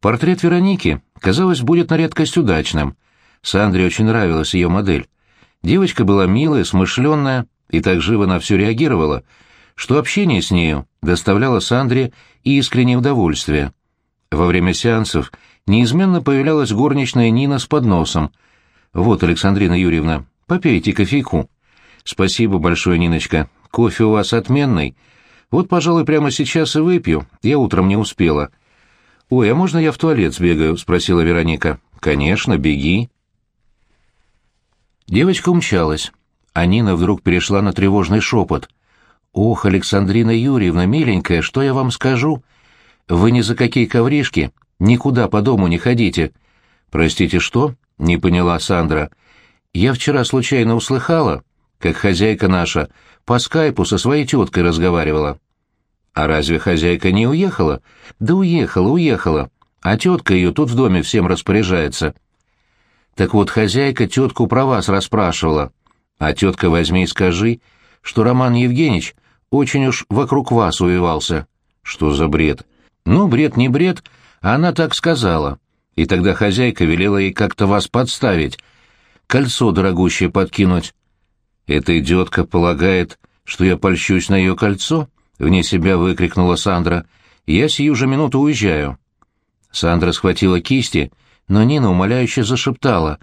Портрет Вероники, казалось, будет на редкость удачным. Сандре очень нравилась ее модель. Девочка была милая, смышленная и так живо на все реагировала, что общение с нею доставляло Сандре искреннее удовольствие. Во время сеансов неизменно появлялась горничная Нина с подносом. «Вот, Александрина Юрьевна, попейте кофейку». «Спасибо большое, Ниночка. Кофе у вас отменный. Вот, пожалуй, прямо сейчас и выпью. Я утром не успела». «Ой, а можно я в туалет сбегаю?» — спросила Вероника. «Конечно, беги». Девочка умчалась, а Нина вдруг перешла на тревожный шепот. «Ох, Александрина Юрьевна, миленькая, что я вам скажу? Вы ни за какие ковришки никуда по дому не ходите». «Простите, что?» — не поняла Сандра. «Я вчера случайно услыхала, как хозяйка наша по скайпу со своей теткой разговаривала». «А разве хозяйка не уехала?» «Да уехала, уехала. А тетка ее тут в доме всем распоряжается». «Так вот, хозяйка тетку про вас расспрашивала. А тетка возьми и скажи, что Роман Евгеньевич очень уж вокруг вас увивался». «Что за бред?» «Ну, бред не бред, а она так сказала. И тогда хозяйка велела ей как-то вас подставить, кольцо дорогущее подкинуть». «Эта идиотка полагает, что я польщусь на ее кольцо?» Вне себя выкрикнула Сандра. «Я сию же минуту уезжаю». Сандра схватила кисти, но Нина умоляюще зашептала.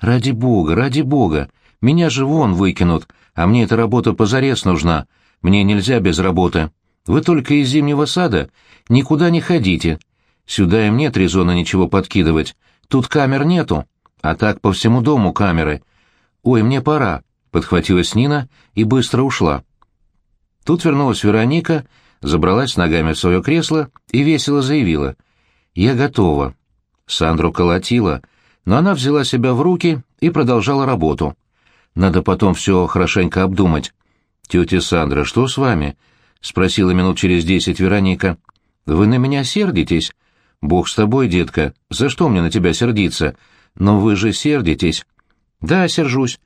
«Ради бога, ради бога! Меня же вон выкинут, а мне эта работа позарез нужна. Мне нельзя без работы. Вы только из зимнего сада никуда не ходите. Сюда им нет резона ничего подкидывать. Тут камер нету, а так по всему дому камеры. Ой, мне пора», — подхватилась Нина и быстро ушла. Тут вернулась Вероника, забралась ногами в свое кресло и весело заявила. «Я готова». Сандру колотила, но она взяла себя в руки и продолжала работу. «Надо потом все хорошенько обдумать». «Тетя Сандра, что с вами?» — спросила минут через десять Вероника. «Вы на меня сердитесь?» «Бог с тобой, детка. За что мне на тебя сердиться? Но вы же сердитесь». «Да, сержусь.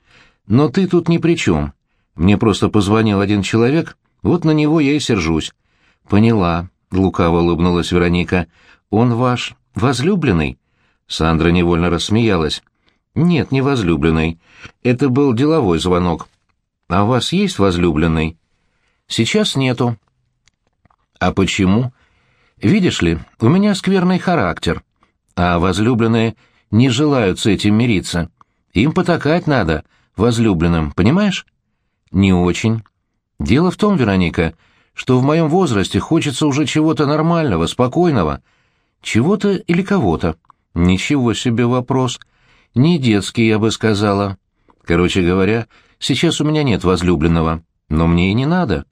Но ты тут ни при чем. Мне просто позвонил один человек вот на него я и сержусь. Поняла, лукаво улыбнулась Вероника. Он ваш возлюбленный? Сандра невольно рассмеялась. Нет, не возлюбленный. Это был деловой звонок. А у вас есть возлюбленный? Сейчас нету. А почему? Видишь ли, у меня скверный характер, а возлюбленные не желают с этим мириться. Им потакать надо, возлюбленным, понимаешь? Не очень. Дело в том, Вероника, что в моем возрасте хочется уже чего-то нормального, спокойного. Чего-то или кого-то. Ничего себе вопрос. Не детский, я бы сказала. Короче говоря, сейчас у меня нет возлюбленного, но мне и не надо.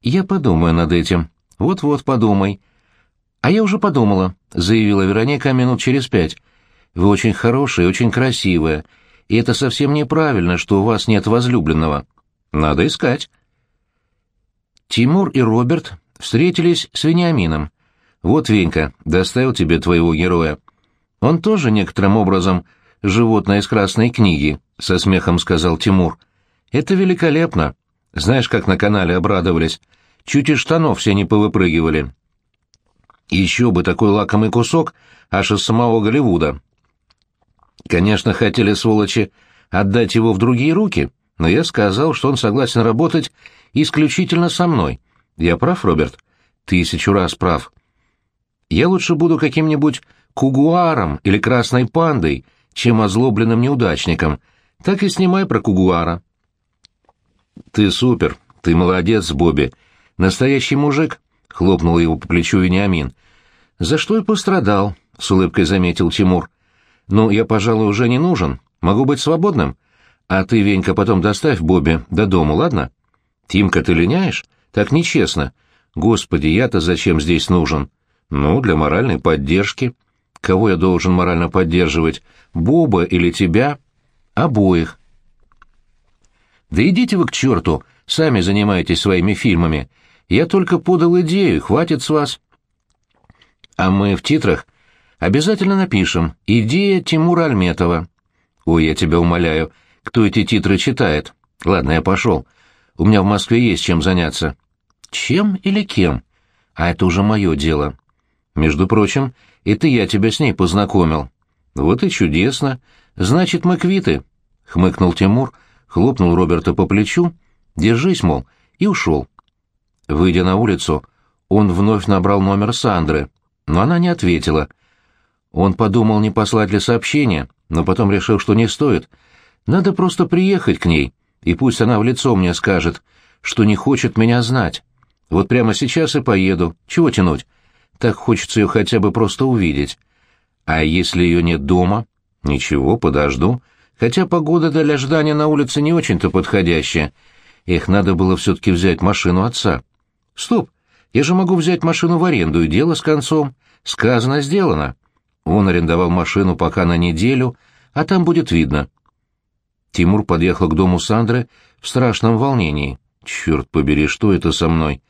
Я подумаю над этим. Вот-вот подумай. А я уже подумала, заявила Вероника минут через пять. Вы очень хорошая, очень красивая, и это совсем неправильно, что у вас нет возлюбленного. Надо искать. Тимур и Роберт встретились с Вениамином. «Вот, Венька, доставил тебе твоего героя. Он тоже некоторым образом животное из красной книги», — со смехом сказал Тимур. «Это великолепно. Знаешь, как на канале обрадовались. Чуть из штанов все не повыпрыгивали. Еще бы такой лакомый кусок аж из самого Голливуда. Конечно, хотели, сволочи, отдать его в другие руки, но я сказал, что он согласен работать исключительно со мной. Я прав, Роберт? Тысячу раз прав. Я лучше буду каким-нибудь кугуаром или красной пандой, чем озлобленным неудачником. Так и снимай про кугуара. Ты супер, ты молодец, Бобби. Настоящий мужик, — хлопнул его по плечу Вениамин. За что и пострадал, — с улыбкой заметил Тимур. Ну, я, пожалуй, уже не нужен. Могу быть свободным. А ты, Венька, потом доставь Бобби до дома, ладно? Тимка, ты линяешь? Так нечестно. Господи, я-то зачем здесь нужен? Ну, для моральной поддержки. Кого я должен морально поддерживать? Боба или тебя? Обоих. Да идите вы к черту, сами занимаетесь своими фильмами. Я только подал идею, хватит с вас. А мы в титрах обязательно напишем «Идея Тимура Альметова». Ой, я тебя умоляю, — кто эти титры читает. Ладно, я пошел. У меня в Москве есть чем заняться. Чем или кем? А это уже мое дело. Между прочим, это я тебя с ней познакомил. Вот и чудесно. Значит, мы квиты, — хмыкнул Тимур, хлопнул Роберта по плечу, держись, мол, и ушел. Выйдя на улицу, он вновь набрал номер Сандры, но она не ответила. Он подумал, не послать ли сообщение, но потом решил, что не стоит. Надо просто приехать к ней, и пусть она в лицо мне скажет, что не хочет меня знать. Вот прямо сейчас и поеду. Чего тянуть? Так хочется ее хотя бы просто увидеть. А если ее нет дома? Ничего, подожду. Хотя погода для ждания на улице не очень-то подходящая. Их надо было все-таки взять машину отца. Стоп, я же могу взять машину в аренду, и дело с концом. Сказано, сделано. Он арендовал машину пока на неделю, а там будет видно. Тимур подъехал к дому Сандры в страшном волнении. Черт побери, что это со мной?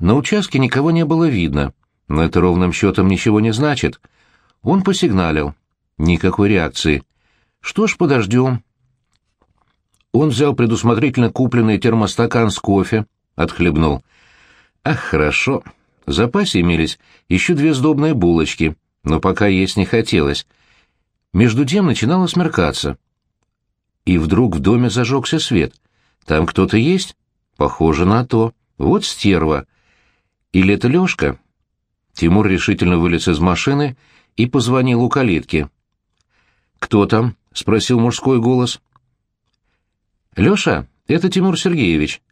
На участке никого не было видно, но это ровным счетом ничего не значит. Он посигналил. Никакой реакции. Что ж, подождем. Он взял предусмотрительно купленный термостакан с кофе, отхлебнул. Ах, хорошо. В запасе имелись еще две сдобные булочки, но пока есть не хотелось. Между тем начинало смеркаться. И вдруг в доме зажегся свет. Там кто-то есть? Похоже на то. Вот стерва. Или это Лёшка? Тимур решительно вылез из машины и позвонил у калитки. «Кто там?» — спросил мужской голос. «Лёша, это Тимур Сергеевич.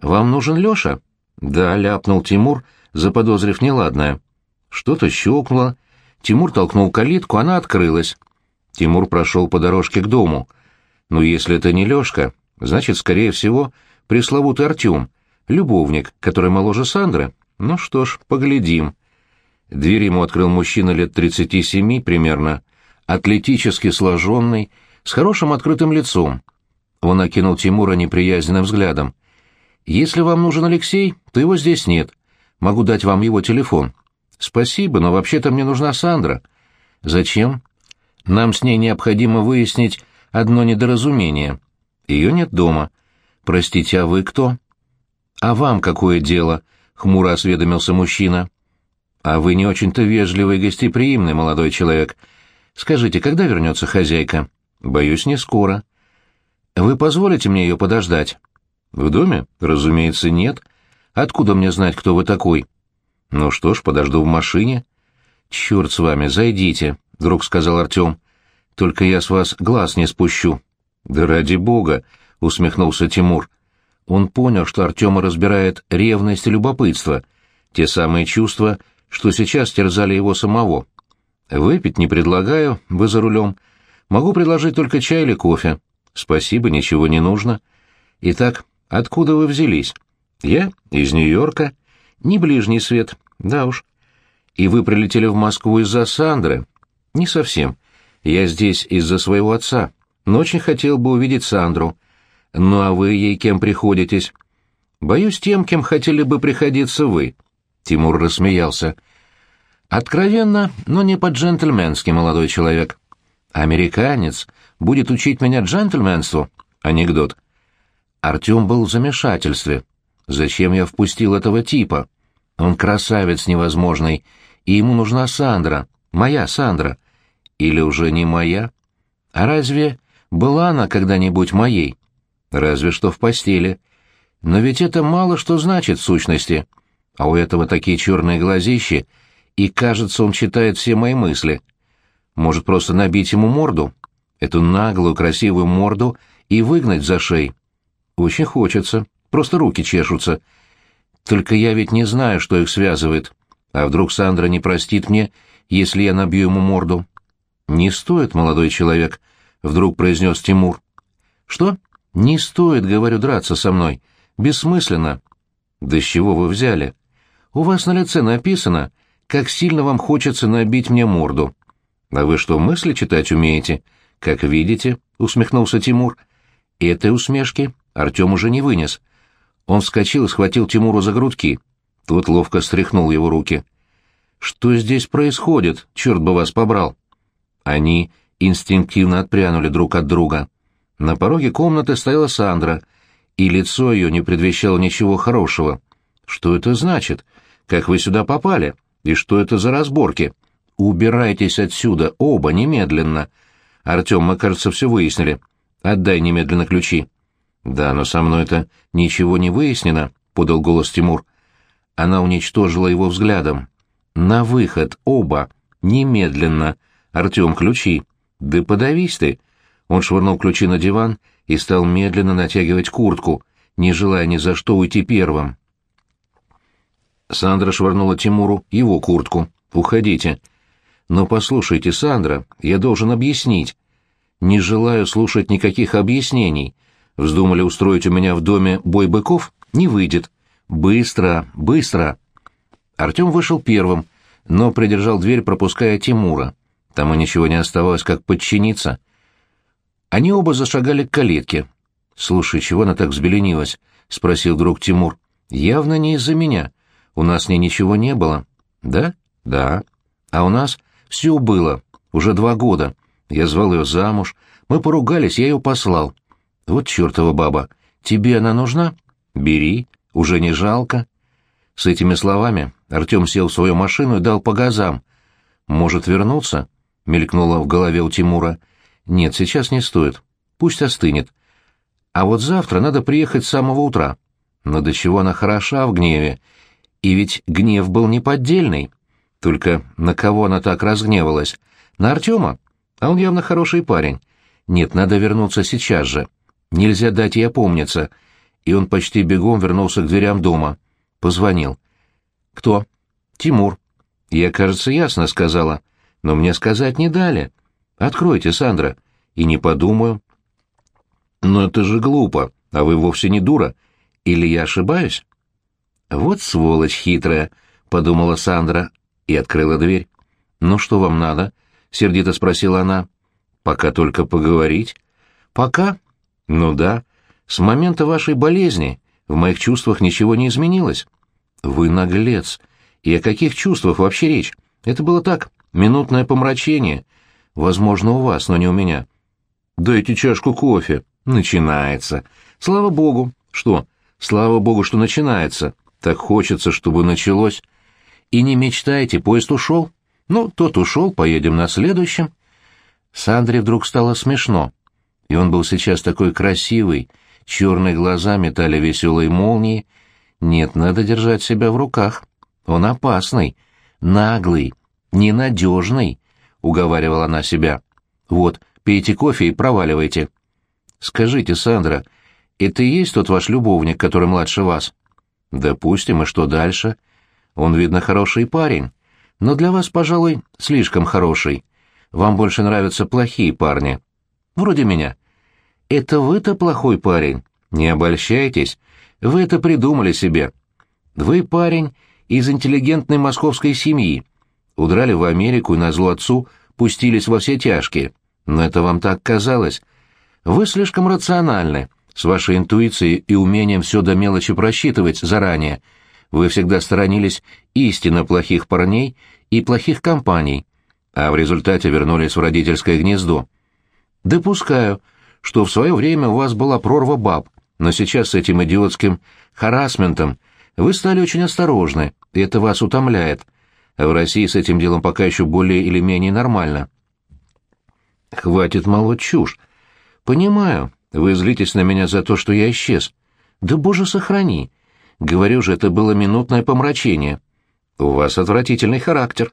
Вам нужен Лёша?» «Да», — ляпнул Тимур, заподозрив неладное. Что-то щелкнуло. Тимур толкнул калитку, она открылась. Тимур прошел по дорожке к дому. «Ну, если это не Лёшка, значит, скорее всего, пресловутый Артём, любовник, который моложе Сандры. Ну что ж, поглядим». Дверь ему открыл мужчина лет тридцати семи примерно, атлетически сложенный, с хорошим открытым лицом. Он окинул Тимура неприязненным взглядом. Если вам нужен Алексей, то его здесь нет. Могу дать вам его телефон. Спасибо, но вообще-то мне нужна Сандра. Зачем? Нам с ней необходимо выяснить одно недоразумение. Ее нет дома. Простите, а вы кто? А вам какое дело? Хмуро осведомился мужчина. А вы не очень-то вежливый и гостеприимный молодой человек. Скажите, когда вернется хозяйка? Боюсь, не скоро. Вы позволите мне ее подождать? В доме? Разумеется, нет. Откуда мне знать, кто вы такой? Ну что ж, подожду в машине. Черт с вами, зайдите, вдруг сказал Артем. Только я с вас глаз не спущу. Да ради бога, усмехнулся Тимур. Он понял, что Артема разбирает ревность и любопытство, те самые чувства, что сейчас терзали его самого. Выпить не предлагаю, вы за рулем. Могу предложить только чай или кофе. Спасибо, ничего не нужно. Итак, Откуда вы взялись? Я из Нью-Йорка. Не ближний свет. Да уж. И вы прилетели в Москву из-за Сандры? Не совсем. Я здесь из-за своего отца, но очень хотел бы увидеть Сандру. Ну а вы ей кем приходитесь? Боюсь, тем, кем хотели бы приходиться вы. Тимур рассмеялся. Откровенно, но не по-джентльменски, молодой человек. Американец будет учить меня джентльменству? Анекдот. Артем был в замешательстве. Зачем я впустил этого типа? Он красавец невозможный, и ему нужна Сандра, моя Сандра. Или уже не моя? А разве была она когда-нибудь моей? Разве что в постели. Но ведь это мало что значит в сущности. А у этого такие черные глазищи, и, кажется, он читает все мои мысли. Может, просто набить ему морду? Эту наглую, красивую морду и выгнать за шею. Очень хочется, просто руки чешутся. Только я ведь не знаю, что их связывает. А вдруг Сандра не простит мне, если я набью ему морду? Не стоит, молодой человек, вдруг произнес Тимур. Что? Не стоит, говорю, драться со мной. Бессмысленно. Да с чего вы взяли? У вас на лице написано, как сильно вам хочется набить мне морду. А вы что, мысли читать умеете? Как видите, усмехнулся Тимур. Этой усмешки Артем уже не вынес. Он вскочил и схватил Тимуру за грудки. Тот ловко стряхнул его руки. «Что здесь происходит? Черт бы вас побрал!» Они инстинктивно отпрянули друг от друга. На пороге комнаты стояла Сандра, и лицо ее не предвещало ничего хорошего. «Что это значит? Как вы сюда попали?» И что это за разборки? Убирайтесь отсюда, оба, немедленно. Артем, мы, кажется, все выяснили. Отдай немедленно ключи. Да, но со мной это ничего не выяснено, подал голос Тимур. Она уничтожила его взглядом. На выход, оба, немедленно. Артем, ключи. Да подавись ты. Он швырнул ключи на диван и стал медленно натягивать куртку, не желая ни за что уйти первым. Сандра швырнула Тимуру его куртку. «Уходите». «Но послушайте, Сандра, я должен объяснить». «Не желаю слушать никаких объяснений. Вздумали устроить у меня в доме бой быков? Не выйдет. Быстро, быстро». Артем вышел первым, но придержал дверь, пропуская Тимура. Тому ничего не оставалось, как подчиниться. Они оба зашагали к калитке. «Слушай, чего она так взбеленилась?» — спросил друг Тимур. «Явно не из-за меня. У нас с ней ничего не было. Да? Да. А у нас все было. Уже два года. Я звал ее замуж. Мы поругались, я ее послал. Вот чертова баба. Тебе она нужна? Бери. Уже не жалко. С этими словами Артем сел в свою машину и дал по газам. «Может вернуться?» — мелькнуло в голове у Тимура. «Нет, сейчас не стоит. Пусть остынет. А вот завтра надо приехать с самого утра. Но до чего она хороша в гневе и ведь гнев был неподдельный. Только на кого она так разгневалась? На Артема? А он явно хороший парень. Нет, надо вернуться сейчас же. Нельзя дать ей опомниться. И он почти бегом вернулся к дверям дома. Позвонил. «Кто?» «Тимур». «Я, кажется, ясно сказала. Но мне сказать не дали. Откройте, Сандра. И не подумаю». «Но это же глупо. А вы вовсе не дура. Или я ошибаюсь?» «Вот сволочь хитрая», — подумала Сандра и открыла дверь. «Ну что вам надо?» — сердито спросила она. «Пока только поговорить». «Пока?» «Ну да. С момента вашей болезни в моих чувствах ничего не изменилось». «Вы наглец. И о каких чувствах вообще речь? Это было так, минутное помрачение. Возможно, у вас, но не у меня». «Дайте чашку кофе». «Начинается. Слава богу». «Что? Слава богу, что начинается. Так хочется, чтобы началось. И не мечтайте, поезд ушел. Ну, тот ушел, поедем на следующем. Сандре вдруг стало смешно. И он был сейчас такой красивый, черные глаза метали веселые молнии. Нет, надо держать себя в руках. Он опасный, наглый, ненадежный, — уговаривала она себя. Вот, пейте кофе и проваливайте. Скажите, Сандра, это и есть тот ваш любовник, который младше вас? Допустим, и что дальше? Он, видно, хороший парень, но для вас, пожалуй, слишком хороший. Вам больше нравятся плохие парни. Вроде меня. Это вы-то плохой парень. Не обольщайтесь. Вы это придумали себе. Вы парень из интеллигентной московской семьи. Удрали в Америку и на зло отцу пустились во все тяжкие. Но это вам так казалось. Вы слишком рациональны. С вашей интуицией и умением все до мелочи просчитывать заранее, вы всегда сторонились истинно плохих парней и плохих компаний, а в результате вернулись в родительское гнездо. Допускаю, что в свое время у вас была прорва баб, но сейчас с этим идиотским харасментом вы стали очень осторожны, и это вас утомляет. В России с этим делом пока еще более или менее нормально. Хватит молоть чушь. Понимаю, вы злитесь на меня за то, что я исчез. Да боже сохрани. Говорю же, это было минутное помрачение. У вас отвратительный характер.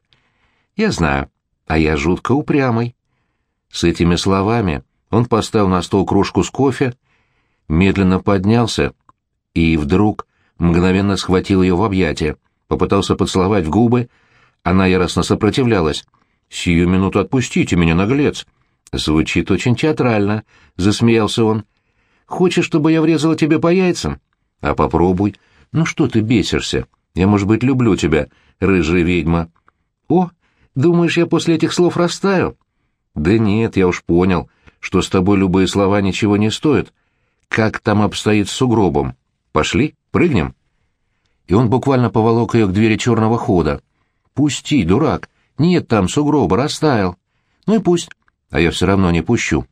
Я знаю, а я жутко упрямый. С этими словами он поставил на стол кружку с кофе, медленно поднялся и вдруг мгновенно схватил ее в объятия, попытался поцеловать в губы, она яростно сопротивлялась. «Сию минуту отпустите меня, наглец!» Звучит очень театрально, засмеялся он. Хочешь, чтобы я врезала тебе по яйцам? А попробуй. Ну что ты бесишься? Я, может быть, люблю тебя, рыжая ведьма. О, думаешь, я после этих слов растаю? Да нет, я уж понял, что с тобой любые слова ничего не стоят. Как там обстоит с сугробом? Пошли, прыгнем. И он буквально поволок ее к двери черного хода. Пусти, дурак. Нет там сугроба, растаял. Ну и пусть а я все равно не пущу.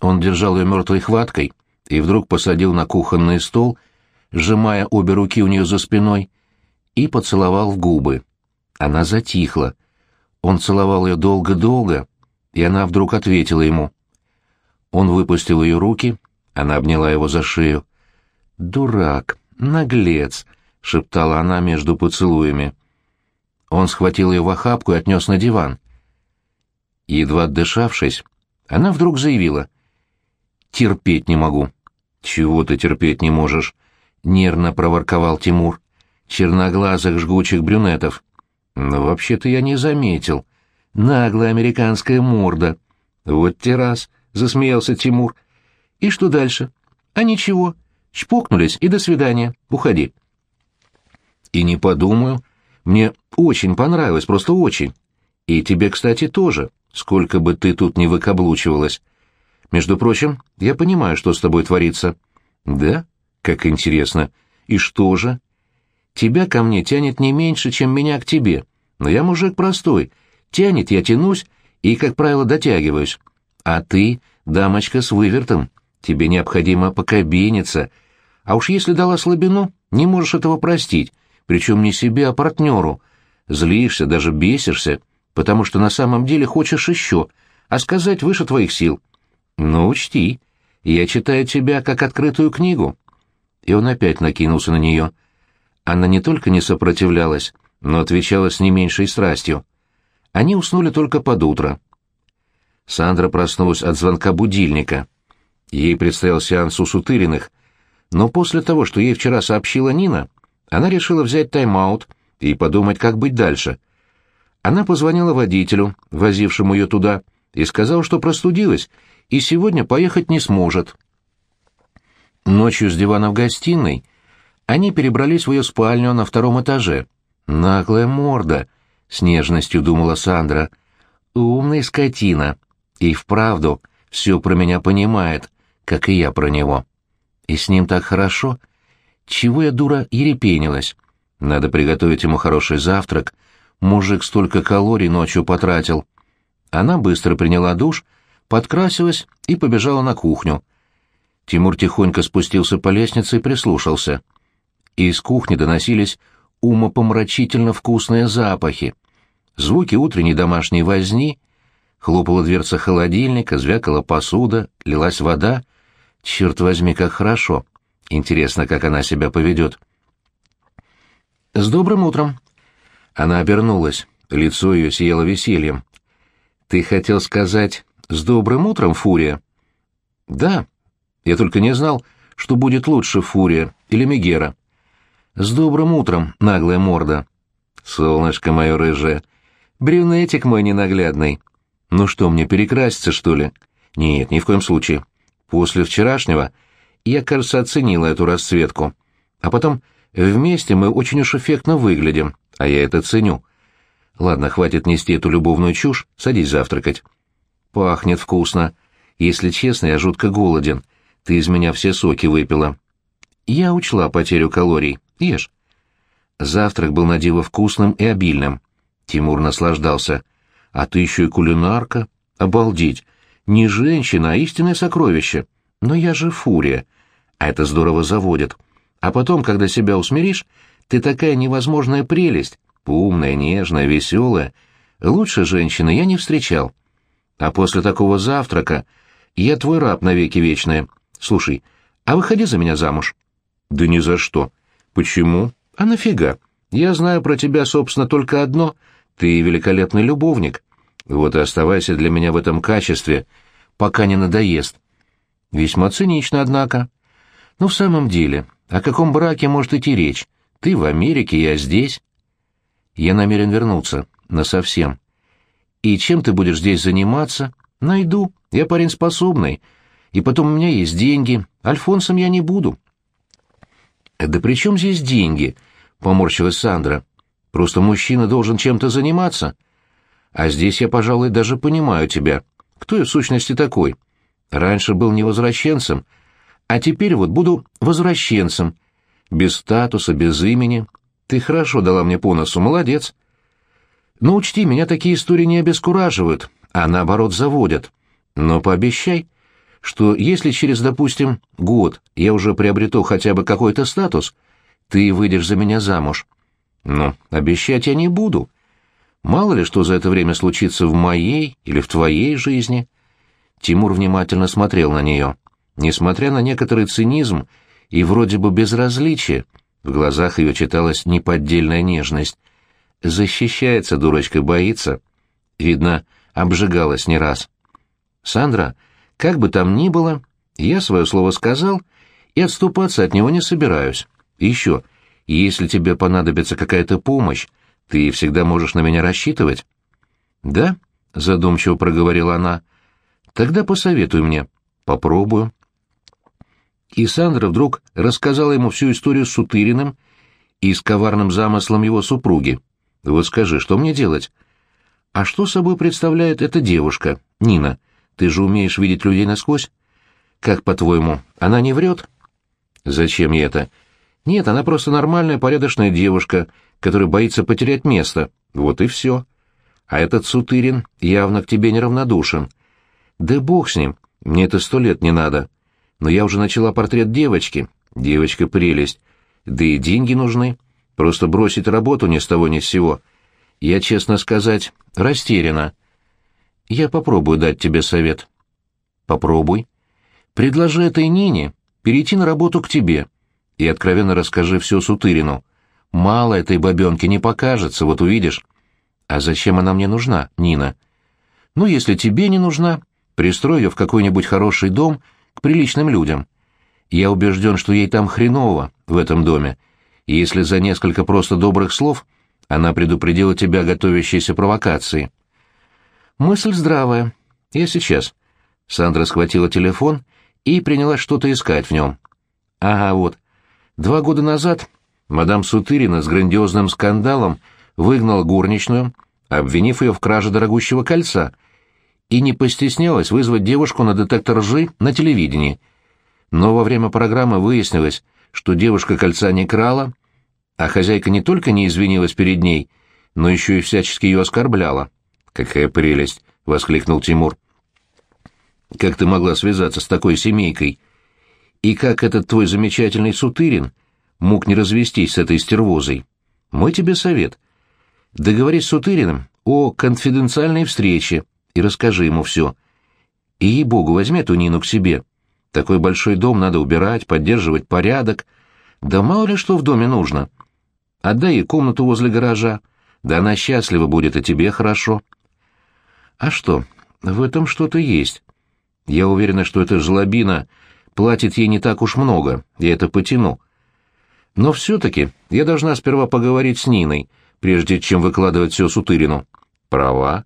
Он держал ее мертвой хваткой и вдруг посадил на кухонный стол, сжимая обе руки у нее за спиной, и поцеловал в губы. Она затихла. Он целовал ее долго-долго, и она вдруг ответила ему. Он выпустил ее руки, она обняла его за шею. «Дурак, наглец!» — шептала она между поцелуями. Он схватил ее в охапку и отнес на диван. Едва отдышавшись, она вдруг заявила. «Терпеть не могу». «Чего ты терпеть не можешь?» — нервно проворковал Тимур. «Черноглазых жгучих брюнетов». «Но вообще-то я не заметил. Наглая американская морда». «Вот те раз», — засмеялся Тимур. «И что дальше?» «А ничего. Чпокнулись, и до свидания. Уходи». «И не подумаю. Мне очень понравилось, просто очень. И тебе, кстати, тоже, сколько бы ты тут ни выкаблучивалась. Между прочим, я понимаю, что с тобой творится». «Да? Как интересно. И что же?» «Тебя ко мне тянет не меньше, чем меня к тебе. Но я мужик простой. Тянет, я тянусь и, как правило, дотягиваюсь. А ты, дамочка с вывертом, тебе необходимо покабиниться. А уж если дала слабину, не можешь этого простить, причем не себе, а партнеру. Злишься, даже бесишься, потому что на самом деле хочешь еще, а сказать выше твоих сил. Но учти, я читаю тебя как открытую книгу. И он опять накинулся на нее. Она не только не сопротивлялась, но отвечала с не меньшей страстью. Они уснули только под утро. Сандра проснулась от звонка будильника. Ей предстоял сеанс у Сутыриных, но после того, что ей вчера сообщила Нина, она решила взять тайм-аут и подумать, как быть дальше. Она позвонила водителю, возившему ее туда, и сказала, что простудилась, и сегодня поехать не сможет. Ночью с дивана в гостиной они перебрались в ее спальню на втором этаже. «Наглая морда», — с нежностью думала Сандра. «Умная скотина», и вправду все про меня понимает, как и я про него. И с ним так хорошо. Чего я, дура, ерепенилась? Надо приготовить ему хороший завтрак. Мужик столько калорий ночью потратил. Она быстро приняла душ, подкрасилась и побежала на кухню. Тимур тихонько спустился по лестнице и прислушался. Из кухни доносились умопомрачительно вкусные запахи. Звуки утренней домашней возни — Хлопала дверца холодильника, звякала посуда, лилась вода. Черт возьми, как хорошо. Интересно, как она себя поведет. «С добрым утром!» Она обернулась. Лицо ее сияло весельем. «Ты хотел сказать «с добрым утром, Фурия»?» «Да. Я только не знал, что будет лучше Фурия или Мегера». «С добрым утром, наглая морда!» «Солнышко мое рыжее! Брюнетик мой ненаглядный!» Ну что, мне перекраситься, что ли? Нет, ни в коем случае. После вчерашнего я, кажется, оценила эту расцветку. А потом вместе мы очень уж эффектно выглядим, а я это ценю. Ладно, хватит нести эту любовную чушь, садись завтракать. Пахнет вкусно. Если честно, я жутко голоден. Ты из меня все соки выпила. Я учла потерю калорий. Ешь. Завтрак был на диво вкусным и обильным. Тимур наслаждался. А ты еще и кулинарка? Обалдеть! Не женщина, а истинное сокровище. Но я же фурия. А это здорово заводит. А потом, когда себя усмиришь, ты такая невозможная прелесть. Умная, нежная, веселая. Лучше женщины я не встречал. А после такого завтрака я твой раб навеки вечные. Слушай, а выходи за меня замуж. Да ни за что. Почему? А нафига? Я знаю про тебя, собственно, только одно — ты великолепный любовник. Вот и оставайся для меня в этом качестве, пока не надоест. Весьма цинично, однако. Но в самом деле, о каком браке может идти речь? Ты в Америке, я здесь. Я намерен вернуться, насовсем. И чем ты будешь здесь заниматься? Найду. Я парень способный. И потом у меня есть деньги. Альфонсом я не буду. Да при чем здесь деньги? Поморщилась Сандра. Просто мужчина должен чем-то заниматься. А здесь я, пожалуй, даже понимаю тебя. Кто я в сущности такой? Раньше был невозвращенцем, а теперь вот буду возвращенцем. Без статуса, без имени. Ты хорошо дала мне по носу, молодец. Но учти, меня такие истории не обескураживают, а наоборот заводят. Но пообещай, что если через, допустим, год я уже приобрету хотя бы какой-то статус, ты выйдешь за меня замуж. Ну, обещать я не буду. Мало ли что за это время случится в моей или в твоей жизни. Тимур внимательно смотрел на нее. Несмотря на некоторый цинизм и вроде бы безразличие, в глазах ее читалась неподдельная нежность. Защищается, дурочка, боится. Видно, обжигалась не раз. «Сандра, как бы там ни было, я свое слово сказал, и отступаться от него не собираюсь. Еще, если тебе понадобится какая-то помощь, ты всегда можешь на меня рассчитывать». «Да?» — задумчиво проговорила она. «Тогда посоветуй мне. Попробую». И Сандра вдруг рассказала ему всю историю с Сутыриным и с коварным замыслом его супруги. «Вот скажи, что мне делать?» «А что собой представляет эта девушка, Нина? Ты же умеешь видеть людей насквозь. Как, по-твоему, она не врет?» «Зачем ей это?» «Нет, она просто нормальная, порядочная девушка, которая боится потерять место. Вот и все. А этот Сутырин явно к тебе неравнодушен. Да бог с ним, мне это сто лет не надо. Но я уже начала портрет девочки. Девочка прелесть. Да и деньги нужны. Просто бросить работу ни с того ни с сего. Я, честно сказать, растеряна. Я попробую дать тебе совет. Попробуй. Предложи этой Нине перейти на работу к тебе и откровенно расскажи все Сутырину. Мало этой бабенки не покажется, вот увидишь. А зачем она мне нужна, Нина? Ну, если тебе не нужна, пристрой ее в какой-нибудь хороший дом к приличным людям. Я убежден, что ей там хреново, в этом доме. И если за несколько просто добрых слов она предупредила тебя о готовящейся провокации. Мысль здравая. Я сейчас. Сандра схватила телефон и принялась что-то искать в нем. Ага, вот. Два года назад мадам Сутырина с грандиозным скандалом выгнала горничную, обвинив ее в краже дорогущего кольца, и не постеснялась вызвать девушку на детектор лжи на телевидении. Но во время программы выяснилось, что девушка кольца не крала, а хозяйка не только не извинилась перед ней, но еще и всячески ее оскорбляла. «Какая прелесть!» — воскликнул Тимур. «Как ты могла связаться с такой семейкой? И как этот твой замечательный Сутырин мог не развестись с этой стервозой? Мой тебе совет. Договорись с Сутыриным о конфиденциальной встрече и расскажи ему все. И, ей-богу, возьми эту Нину к себе. Такой большой дом надо убирать, поддерживать порядок. Да мало ли что в доме нужно. Отдай ей комнату возле гаража. Да она счастлива будет, и тебе хорошо. А что, в этом что-то есть. Я уверена, что эта жлобина платит ей не так уж много, я это потяну. Но все-таки я должна сперва поговорить с Ниной, прежде чем выкладывать все Сутырину. Права.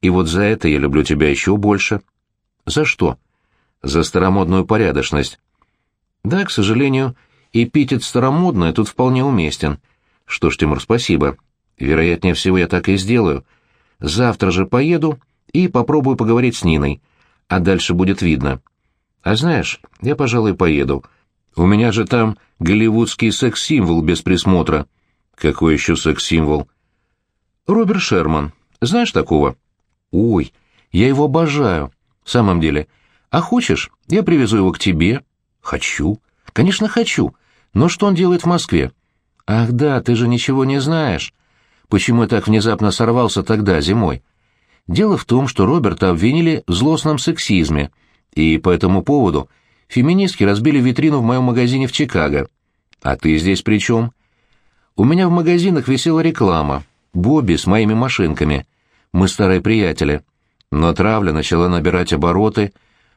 И вот за это я люблю тебя еще больше. За что? За старомодную порядочность. Да, к сожалению, эпитет «старомодная» тут вполне уместен. Что ж, Тимур, спасибо. Вероятнее всего, я так и сделаю. Завтра же поеду и попробую поговорить с Ниной, а дальше будет видно. А знаешь, я, пожалуй, поеду. У меня же там голливудский секс-символ без присмотра. Какой еще секс-символ? Роберт Шерман. Знаешь такого? Ой, я его обожаю. В самом деле. А хочешь, я привезу его к тебе? Хочу. Конечно, хочу. Но что он делает в Москве? Ах да, ты же ничего не знаешь. Почему я так внезапно сорвался тогда, зимой? Дело в том, что Роберта обвинили в злостном сексизме, и по этому поводу феминистки разбили витрину в моем магазине в Чикаго. А ты здесь при чем? У меня в магазинах висела реклама. Бобби с моими машинками. Мы старые приятели. Но травля начала набирать обороты.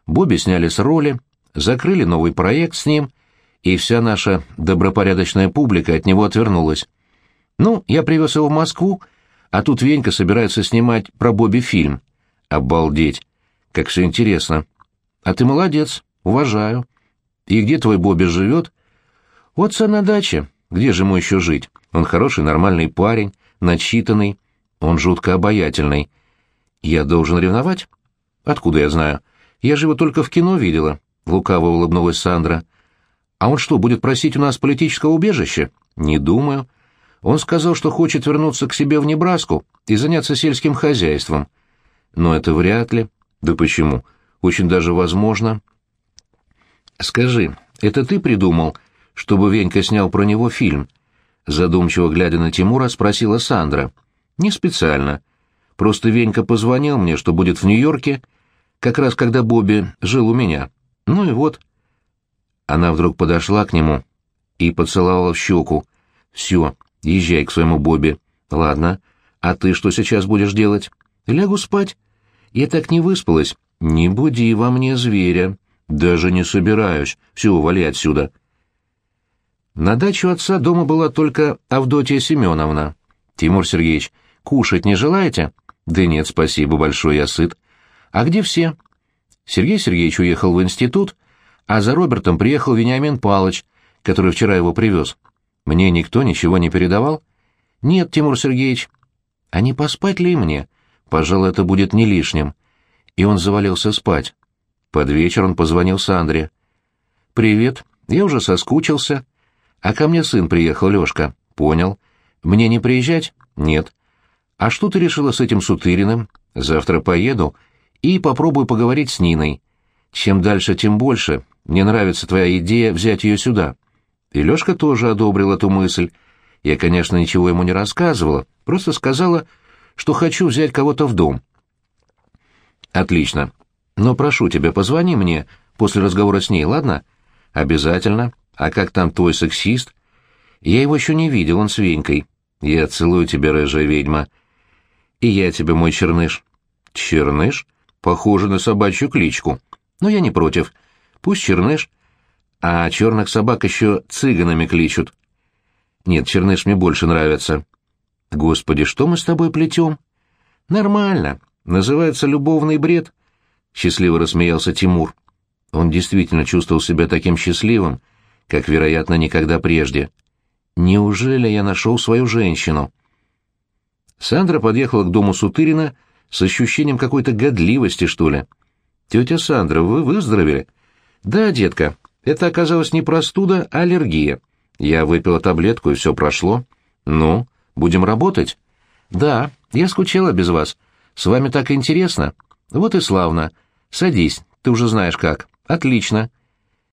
Бобби сняли с роли, закрыли новый проект с ним, и вся наша добропорядочная публика от него отвернулась. Ну, я привез его в Москву, а тут Венька собирается снимать про Бобби фильм. Обалдеть! Как все интересно. А ты молодец, уважаю. И где твой Бобби живет? Вот на даче. Где же ему еще жить? Он хороший, нормальный парень, начитанный. Он жутко обаятельный. Я должен ревновать? Откуда я знаю? Я же его только в кино видела. Лукаво улыбнулась Сандра. А он что, будет просить у нас политического убежища? Не думаю. Он сказал, что хочет вернуться к себе в Небраску и заняться сельским хозяйством. Но это вряд ли. Да почему? Очень даже возможно. Скажи, это ты придумал, чтобы Венька снял про него фильм? Задумчиво глядя на Тимура, спросила Сандра. Не специально. Просто Венька позвонил мне, что будет в Нью-Йорке, как раз когда Бобби жил у меня. Ну и вот. Она вдруг подошла к нему и поцеловала в щеку. «Все, езжай к своему Бобби. Ладно. А ты что сейчас будешь делать? Лягу спать. Я так не выспалась. Не буди во мне зверя. Даже не собираюсь. Все, вали отсюда». На дачу отца дома была только Авдотья Семеновна. «Тимур Сергеевич, кушать не желаете?» «Да нет, спасибо большое, я сыт». «А где все?» Сергей Сергеевич уехал в институт, а за Робертом приехал Вениамин Палыч, который вчера его привез. Мне никто ничего не передавал? Нет, Тимур Сергеевич. А не поспать ли мне? Пожалуй, это будет не лишним. И он завалился спать. Под вечер он позвонил Сандре. «Привет, я уже соскучился. А ко мне сын приехал, Лёшка. Понял. Мне не приезжать? Нет. А что ты решила с этим Сутыриным? Завтра поеду и попробую поговорить с Ниной. Чем дальше, тем больше. Мне нравится твоя идея взять ее сюда. И Лёшка тоже одобрил эту мысль. Я, конечно, ничего ему не рассказывала, просто сказала, что хочу взять кого-то в дом. Отлично. Но прошу тебя, позвони мне после разговора с ней, ладно? Обязательно. А как там твой сексист? Я его еще не видел, он с Венькой. Я целую тебя, рыжая ведьма. И я тебе, мой черныш. Черныш? Похоже на собачью кличку. Но я не против. Пусть черныш. А черных собак еще цыганами кличут. Нет, черныш мне больше нравится. Господи, что мы с тобой плетем? Нормально. Называется любовный бред. Счастливо рассмеялся Тимур. Он действительно чувствовал себя таким счастливым, как, вероятно, никогда прежде. Неужели я нашел свою женщину? Сандра подъехала к дому Сутырина с ощущением какой-то годливости, что ли. «Тетя Сандра, вы выздоровели?» «Да, детка, это оказалось не простуда, а аллергия. Я выпила таблетку, и все прошло. Ну, будем работать?» «Да, я скучала без вас. С вами так интересно. Вот и славно. Садись, ты уже знаешь как. Отлично.